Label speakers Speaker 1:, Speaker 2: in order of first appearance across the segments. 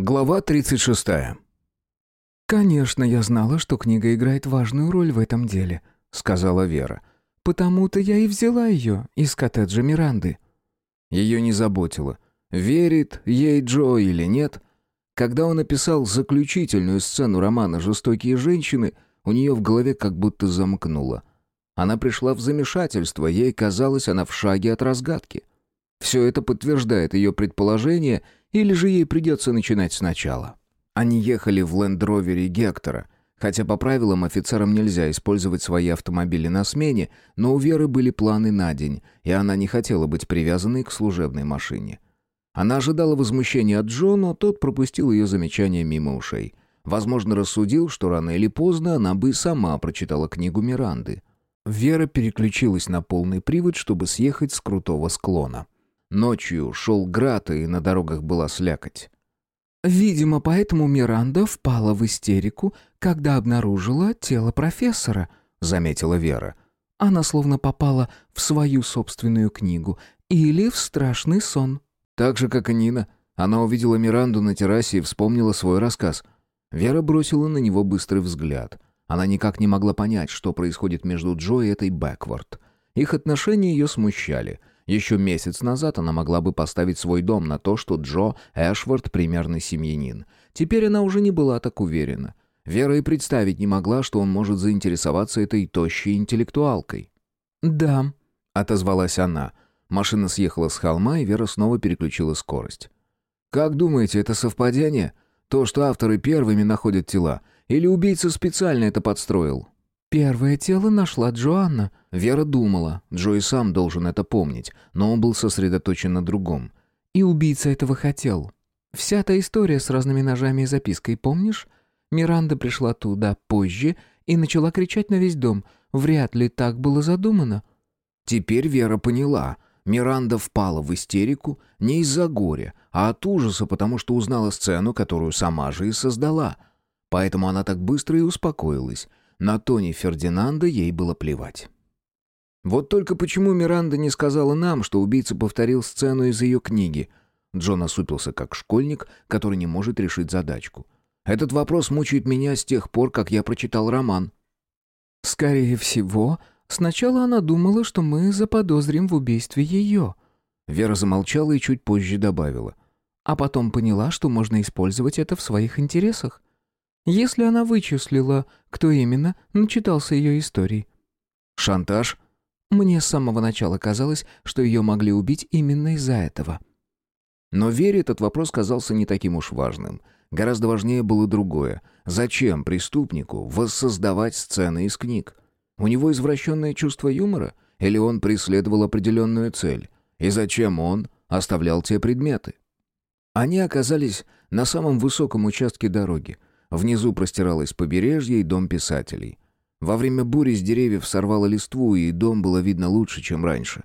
Speaker 1: Глава 36.
Speaker 2: «Конечно, я знала, что книга играет важную роль в этом деле», — сказала Вера. «Потому-то я и взяла ее из коттеджа Миранды».
Speaker 1: Ее не заботило, верит ей Джо или нет. Когда он описал заключительную сцену романа «Жестокие женщины», у нее в голове как будто замкнуло. Она пришла в замешательство, ей казалось, она в шаге от разгадки. Все это подтверждает ее предположение — или же ей придется начинать сначала? Они ехали в лендровере Гектора, хотя по правилам офицерам нельзя использовать свои автомобили на смене, но у Веры были планы на день, и она не хотела быть привязанной к служебной машине. Она ожидала возмущения от Джо, но тот пропустил ее замечание мимо ушей. Возможно, рассудил, что рано или поздно она бы сама прочитала книгу Миранды. Вера переключилась на полный привод, чтобы съехать с крутого склона. Ночью шел град, и на дорогах была слякоть.
Speaker 2: «Видимо, поэтому Миранда впала в истерику, когда обнаружила тело профессора», — заметила Вера. «Она словно попала в свою собственную книгу или в страшный сон».
Speaker 1: Так же, как и Нина, она увидела Миранду на террасе и вспомнила свой рассказ. Вера бросила на него быстрый взгляд. Она никак не могла понять, что происходит между Джо и этой Бэкворд. Их отношения ее смущали — еще месяц назад она могла бы поставить свой дом на то, что Джо Эшвард примерный семьянин. Теперь она уже не была так уверена. Вера и представить не могла, что он может заинтересоваться этой тощей интеллектуалкой.
Speaker 2: «Да», —
Speaker 1: отозвалась она. Машина съехала с холма, и Вера снова переключила скорость. «Как думаете, это совпадение? То, что авторы первыми находят тела? Или убийца специально это подстроил?»
Speaker 2: «Первое тело нашла Джоанна».
Speaker 1: Вера думала, Джо и сам должен это помнить, но он был сосредоточен на другом.
Speaker 2: «И убийца этого хотел. Вся та история с разными ножами и запиской, помнишь? Миранда пришла туда позже и начала кричать на весь дом. Вряд ли так было задумано».
Speaker 1: Теперь Вера поняла. Миранда впала в истерику не из-за горя, а от ужаса, потому что узнала сцену, которую сама же и создала. Поэтому она так быстро и успокоилась. На Тони Фердинанда ей было плевать. Вот только почему Миранда не сказала нам, что убийца повторил сцену из ее книги? Джон осупился как школьник, который не может решить задачку. Этот вопрос мучает меня с тех пор, как я прочитал роман.
Speaker 2: «Скорее всего, сначала она думала, что мы заподозрим в убийстве ее».
Speaker 1: Вера замолчала и чуть позже добавила.
Speaker 2: «А потом поняла, что можно использовать это в своих интересах. Если она вычислила, кто именно, начитался ее истории.
Speaker 1: Шантаж?
Speaker 2: Мне с самого начала казалось, что ее могли убить именно из-за этого.
Speaker 1: Но Вере этот вопрос казался не таким уж важным. Гораздо важнее было другое. Зачем преступнику воссоздавать сцены из книг? У него извращенное чувство юмора? Или он преследовал определенную цель? И зачем он оставлял те предметы? Они оказались на самом высоком участке дороги. Внизу простиралось побережье и дом писателей. Во время бури с деревьев сорвало листву, и дом было видно лучше, чем раньше.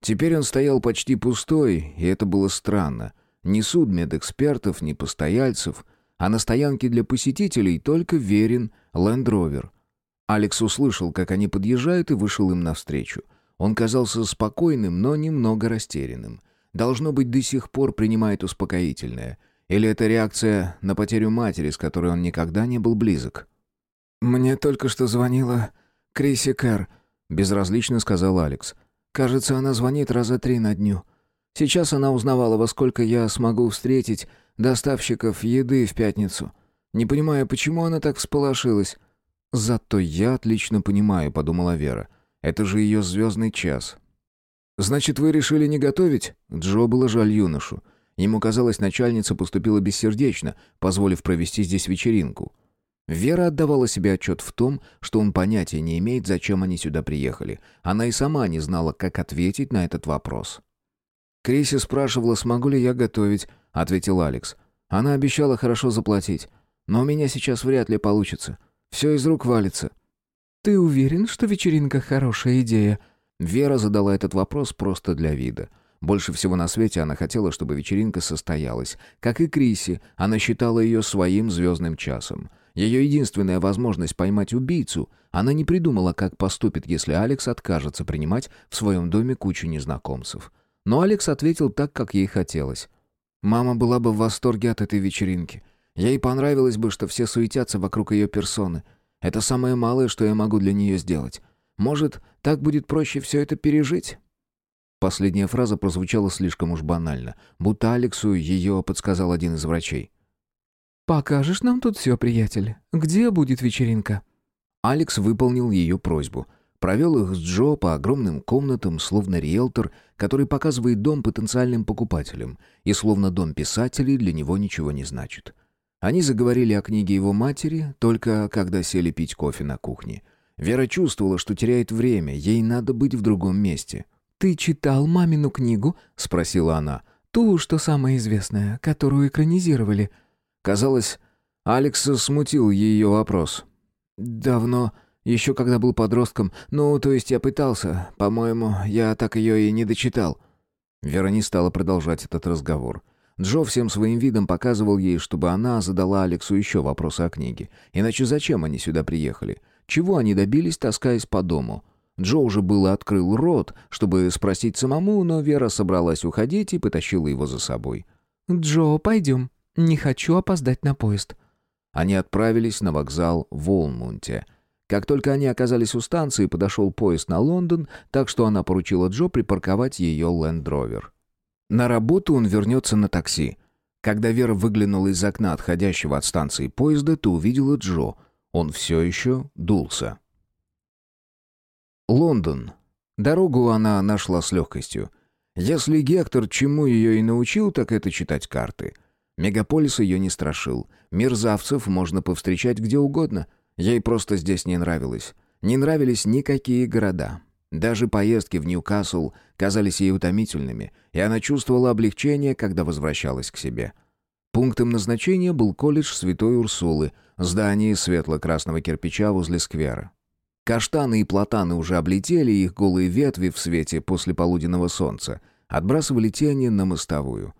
Speaker 1: Теперь он стоял почти пустой, и это было странно. Ни судмедэкспертов, ни постояльцев, а на стоянке для посетителей только верен лендровер. Алекс услышал, как они подъезжают, и вышел им навстречу. Он казался спокойным, но немного растерянным. Должно быть, до сих пор принимает успокоительное — или это реакция на потерю матери, с которой он никогда не был близок?
Speaker 2: «Мне только что звонила Криси Кэр», — безразлично сказал Алекс. «Кажется, она звонит раза три на дню. Сейчас она узнавала, во сколько я смогу встретить доставщиков еды в пятницу. Не понимаю, почему она так всполошилась».
Speaker 1: «Зато я отлично понимаю», — подумала Вера. «Это же ее звездный час». «Значит, вы решили не готовить?» Джо было жаль юношу. Ему казалось, начальница поступила бессердечно, позволив провести здесь вечеринку. Вера отдавала себе отчет в том, что он понятия не имеет, зачем они сюда приехали. Она и сама не знала, как ответить на этот вопрос. «Криси спрашивала, смогу ли я готовить», — ответил Алекс. «Она обещала хорошо заплатить. Но у меня сейчас вряд ли получится. Все из рук валится».
Speaker 2: «Ты уверен, что вечеринка хорошая идея?»
Speaker 1: Вера задала этот вопрос просто для вида. Больше всего на свете она хотела, чтобы вечеринка состоялась. Как и Криси, она считала ее своим звездным часом. Ее единственная возможность поймать убийцу. Она не придумала, как поступит, если Алекс откажется принимать в своем доме кучу незнакомцев. Но Алекс ответил так, как ей хотелось.
Speaker 2: Мама была бы в восторге от этой вечеринки. Ей понравилось бы, что все суетятся вокруг ее персоны. Это самое малое, что я могу для нее сделать. Может, так будет проще все это пережить?» Последняя фраза прозвучала слишком уж банально, будто Алексу ее подсказал один из врачей.
Speaker 3: «Покажешь нам тут все, приятель? Где будет вечеринка?»
Speaker 1: Алекс выполнил ее просьбу. Провел их с Джо по огромным комнатам, словно риэлтор, который показывает дом потенциальным покупателям, и словно дом писателей для него ничего не значит. Они заговорили о книге его матери, только когда сели пить кофе на кухне. Вера чувствовала, что теряет время, ей надо быть в другом месте.
Speaker 3: «Ты читал мамину книгу?» — спросила она. «Ту, что самая известная, которую экранизировали».
Speaker 1: Казалось, Алекс смутил ее вопрос.
Speaker 2: «Давно, еще когда был подростком. Ну, то есть я пытался. По-моему, я так ее и не дочитал».
Speaker 1: Вера не стала продолжать этот разговор. Джо всем своим видом показывал ей, чтобы она задала Алексу еще вопросы о книге. Иначе зачем они сюда приехали? Чего они добились, таскаясь по дому? Джо уже было открыл рот, чтобы спросить самому, но Вера собралась уходить и потащила его за собой.
Speaker 3: «Джо, пойдем. Не хочу опоздать на поезд».
Speaker 1: Они отправились на вокзал в Олмунте. Как только они оказались у станции, подошел поезд на Лондон, так что она поручила Джо припарковать ее Лэнд-Ровер. На работу он вернется на такси. Когда Вера выглянула из окна отходящего от станции поезда, то увидела Джо. Он все еще дулся. Лондон. Дорогу она нашла с легкостью. Если Гектор чему ее и научил, так это читать карты. Мегаполис ее не страшил. Мерзавцев можно повстречать где угодно. Ей просто здесь не нравилось. Не нравились никакие города. Даже поездки в Ньюкасл казались ей утомительными, и она чувствовала облегчение, когда возвращалась к себе. Пунктом назначения был колледж Святой Урсулы, здание светло-красного кирпича возле сквера. Каштаны и платаны уже облетели, их голые ветви в свете после полуденного солнца отбрасывали тени на мостовую.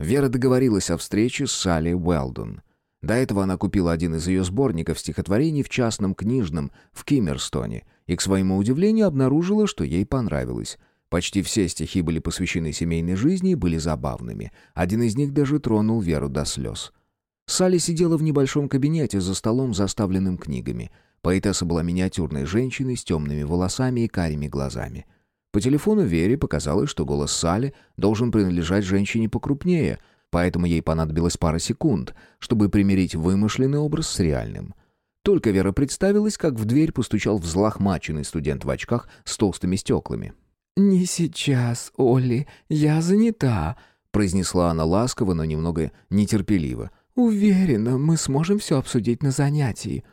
Speaker 1: Вера договорилась о встрече с Салли Уэлдон. До этого она купила один из ее сборников стихотворений в частном книжном в Киммерстоне и, к своему удивлению, обнаружила, что ей понравилось. Почти все стихи были посвящены семейной жизни и были забавными. Один из них даже тронул Веру до слез. Салли сидела в небольшом кабинете за столом, заставленным книгами. Поэтесса была миниатюрной женщиной с темными волосами и карими глазами. По телефону Вере показалось, что голос Салли должен принадлежать женщине покрупнее — поэтому ей понадобилось пара секунд, чтобы примирить вымышленный образ с реальным. Только Вера представилась, как в дверь постучал взлохмаченный студент в очках с толстыми стеклами.
Speaker 3: «Не сейчас, Олли, я занята», —
Speaker 1: произнесла она ласково, но немного нетерпеливо.
Speaker 3: «Уверена, мы сможем все обсудить на занятии».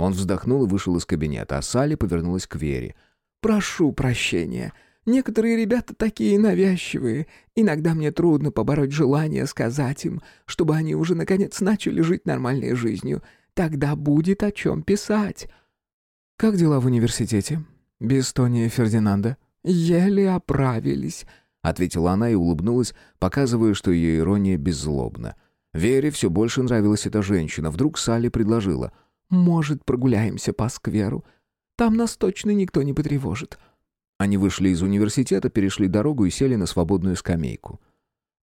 Speaker 1: Он вздохнул и вышел из кабинета, а Салли повернулась к Вере.
Speaker 3: «Прошу прощения. Некоторые ребята такие навязчивые. Иногда мне трудно побороть желание сказать им, чтобы они уже наконец начали жить нормальной жизнью. Тогда будет о чем писать.
Speaker 2: Как дела в университете? Без Тони Фердинанда?
Speaker 3: Еле оправились,
Speaker 1: ответила она и улыбнулась, показывая, что ее ирония беззлобна. Вере все больше нравилась эта женщина. Вдруг Салли предложила:
Speaker 3: "Может, прогуляемся по скверу? Там нас точно никто не потревожит".
Speaker 1: Они вышли из университета, перешли дорогу и сели на свободную скамейку.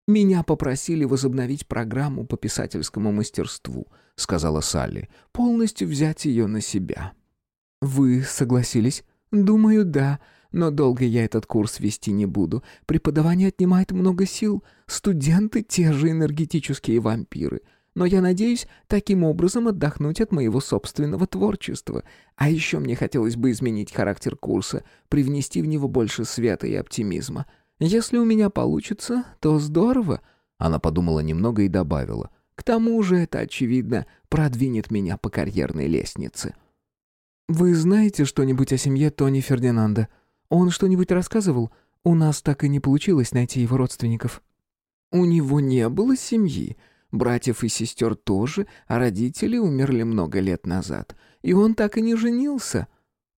Speaker 3: «Меня попросили возобновить программу по писательскому мастерству», — сказала Салли. «Полностью взять ее на себя». «Вы согласились?» «Думаю, да. Но долго я этот курс вести не буду. Преподавание отнимает много сил. Студенты — те же энергетические вампиры но я надеюсь таким образом отдохнуть от моего собственного творчества. А еще мне хотелось бы изменить характер курса, привнести в него больше света и оптимизма. Если у меня получится, то здорово».
Speaker 1: Она подумала немного и добавила.
Speaker 3: «К тому же это, очевидно, продвинет меня по карьерной лестнице». «Вы знаете что-нибудь о семье Тони Фердинанда? Он что-нибудь рассказывал? У нас так и не получилось найти его родственников». «У него не было семьи. Братьев и сестер тоже, а родители умерли много лет назад. И он так и не женился.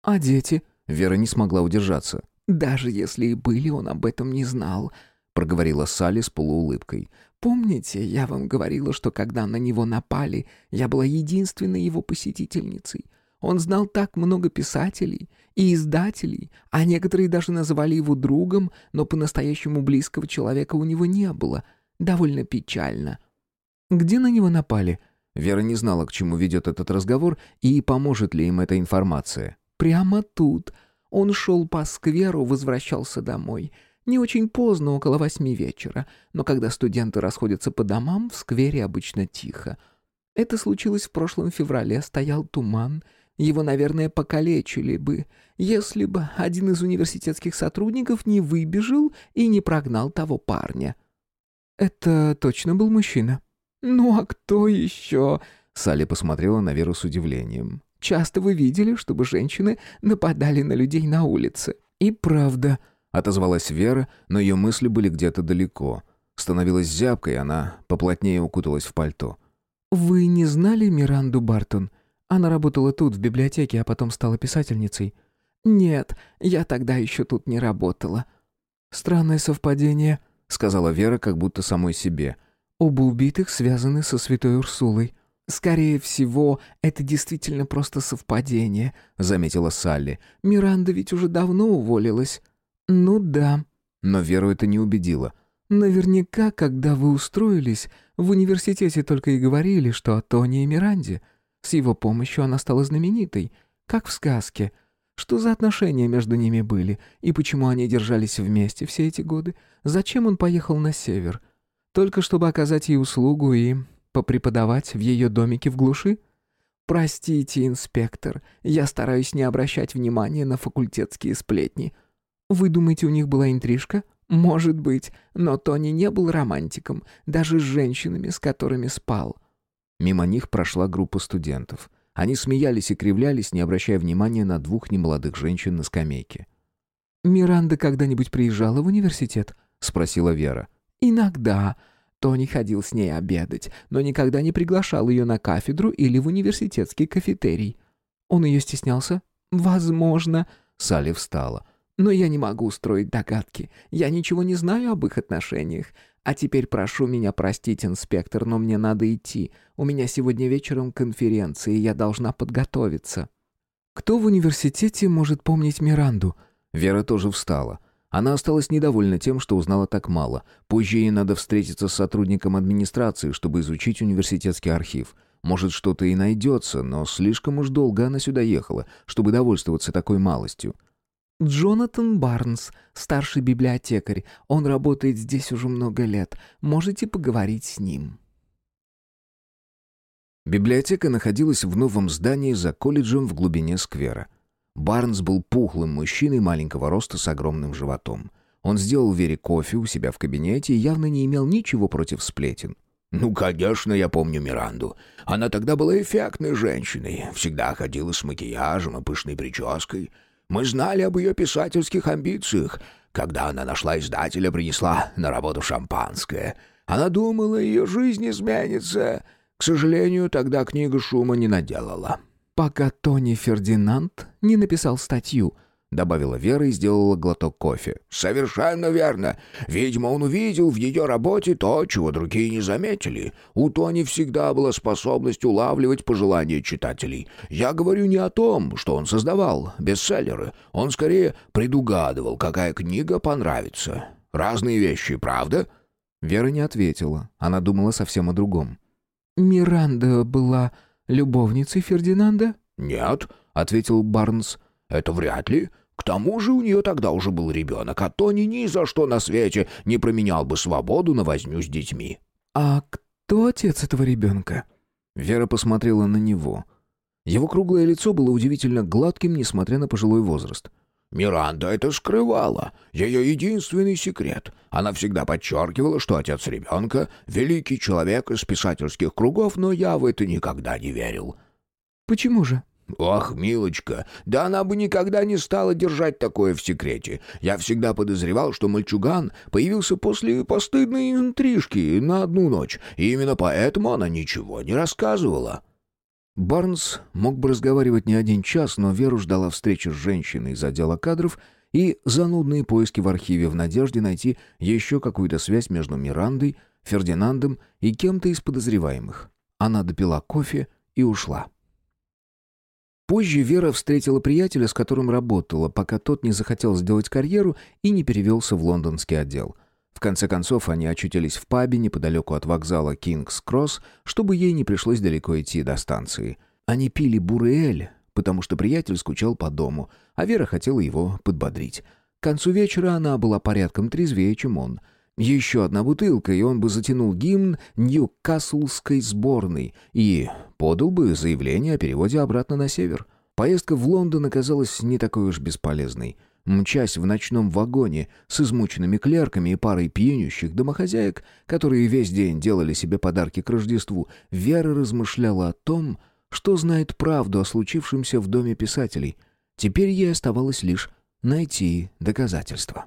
Speaker 3: А дети?
Speaker 1: Вера не смогла удержаться.
Speaker 3: Даже если и были, он об этом не знал, проговорила Салли с полуулыбкой. Помните, я вам говорила, что когда на него напали, я была единственной его посетительницей. Он знал так много писателей и издателей, а некоторые даже называли его другом, но по-настоящему близкого человека у него не было — Довольно печально». «Где на него напали?»
Speaker 1: Вера не знала, к чему ведет этот разговор и поможет ли им эта информация.
Speaker 3: «Прямо тут. Он шел по скверу, возвращался домой. Не очень поздно, около восьми вечера, но когда студенты расходятся по домам, в сквере обычно тихо. Это случилось в прошлом феврале, стоял туман. Его, наверное, покалечили бы, если бы один из университетских сотрудников не выбежал и не прогнал того парня.
Speaker 2: «Это точно был мужчина?»
Speaker 3: «Ну а кто еще?»
Speaker 1: Салли посмотрела на Веру с удивлением.
Speaker 3: «Часто вы видели, чтобы женщины нападали на людей на улице?»
Speaker 2: «И правда», —
Speaker 1: отозвалась Вера, но ее мысли были где-то далеко. Становилась зябкой, она поплотнее укуталась в пальто.
Speaker 2: «Вы не знали Миранду Бартон? Она работала тут, в библиотеке, а потом стала писательницей».
Speaker 3: «Нет, я тогда еще тут не работала».
Speaker 2: «Странное совпадение», —
Speaker 1: сказала Вера, как будто самой себе.
Speaker 2: «Оба убитых связаны со святой Урсулой».
Speaker 3: «Скорее всего, это действительно просто совпадение», — заметила Салли. «Миранда ведь уже давно уволилась».
Speaker 2: «Ну да».
Speaker 1: Но Веру это не убедило.
Speaker 2: «Наверняка, когда вы устроились, в университете только и говорили, что о Тони и Миранде. С его помощью она стала знаменитой, как в сказке. Что за отношения между ними были, и почему они держались вместе все эти годы? Зачем он поехал на север? Только чтобы оказать ей услугу и попреподавать в ее домике в глуши?
Speaker 3: Простите, инспектор, я стараюсь не обращать внимания на факультетские сплетни. Вы думаете, у них была интрижка? Может быть, но Тони не был романтиком, даже с женщинами, с которыми спал.
Speaker 1: Мимо них прошла группа студентов. Они смеялись и кривлялись, не обращая внимания на двух немолодых женщин на скамейке.
Speaker 2: «Миранда когда-нибудь приезжала в университет?» — спросила Вера.
Speaker 3: «Иногда. Тони ходил с ней обедать, но никогда не приглашал ее на кафедру или в университетский кафетерий.
Speaker 2: Он ее стеснялся?
Speaker 3: Возможно.
Speaker 1: Салли встала.
Speaker 3: Но я не могу устроить догадки. Я ничего не знаю об их отношениях. А теперь прошу меня простить, инспектор, но мне надо идти. У меня сегодня вечером конференция, и я должна подготовиться.
Speaker 2: Кто в университете может помнить Миранду?
Speaker 1: Вера тоже встала. Она осталась недовольна тем, что узнала так мало. Позже ей надо встретиться с сотрудником администрации, чтобы изучить университетский архив. Может, что-то и найдется, но слишком уж долго она сюда ехала, чтобы довольствоваться такой малостью.
Speaker 3: «Джонатан Барнс, старший библиотекарь. Он работает здесь уже много лет. Можете поговорить с ним».
Speaker 1: Библиотека находилась в новом здании за колледжем в глубине сквера. Барнс был пухлым мужчиной маленького роста с огромным животом. Он сделал Вере кофе у себя в кабинете и явно не имел ничего против сплетен.
Speaker 4: «Ну, конечно, я помню Миранду. Она тогда была эффектной женщиной, всегда ходила с макияжем и пышной прической. Мы знали об ее писательских амбициях. Когда она нашла издателя, принесла на работу шампанское. Она думала, ее жизнь изменится. К сожалению, тогда книга шума не наделала
Speaker 3: пока Тони Фердинанд не написал статью», —
Speaker 1: добавила Вера и сделала глоток кофе.
Speaker 4: «Совершенно верно. Видимо, он увидел в ее работе то, чего другие не заметили. У Тони всегда была способность улавливать пожелания читателей. Я говорю не о том, что он создавал бестселлеры. Он скорее предугадывал, какая книга понравится. Разные вещи, правда?»
Speaker 1: Вера не ответила. Она думала совсем о другом.
Speaker 2: «Миранда была любовницей Фердинанда?»
Speaker 4: «Нет», — ответил Барнс, — «это вряд ли. К тому же у нее тогда уже был ребенок, а Тони ни за что на свете не променял бы свободу на возню с детьми».
Speaker 2: «А кто отец этого ребенка?»
Speaker 1: Вера посмотрела на него. Его круглое лицо было удивительно гладким, несмотря на пожилой возраст.
Speaker 4: Миранда это скрывала. Ее единственный секрет. Она всегда подчеркивала, что отец ребенка — великий человек из писательских кругов, но я в это никогда не верил.
Speaker 2: «Почему же?»
Speaker 4: «Ох, милочка, да она бы никогда не стала держать такое в секрете. Я всегда подозревал, что мальчуган появился после постыдной интрижки на одну ночь, и именно поэтому она ничего не рассказывала».
Speaker 1: Барнс мог бы разговаривать не один час, но Веру ждала встреча с женщиной из отдела кадров и занудные поиски в архиве в надежде найти еще какую-то связь между Мирандой, Фердинандом и кем-то из подозреваемых. Она допила кофе и ушла. Позже Вера встретила приятеля, с которым работала, пока тот не захотел сделать карьеру и не перевелся в лондонский отдел. В конце концов, они очутились в пабе неподалеку от вокзала Кингс-Кросс, чтобы ей не пришлось далеко идти до станции. Они пили бурель, потому что приятель скучал по дому, а Вера хотела его подбодрить. К концу вечера она была порядком трезвее, чем он. Еще одна бутылка, и он бы затянул гимн Ньюкаслской сборной и подал бы заявление о переводе обратно на север. Поездка в Лондон оказалась не такой уж бесполезной. Мчась в ночном вагоне с измученными клерками и парой пьянющих домохозяек, которые весь день делали себе подарки к Рождеству, Вера размышляла о том, что знает правду о случившемся в доме писателей. Теперь ей оставалось лишь найти доказательства.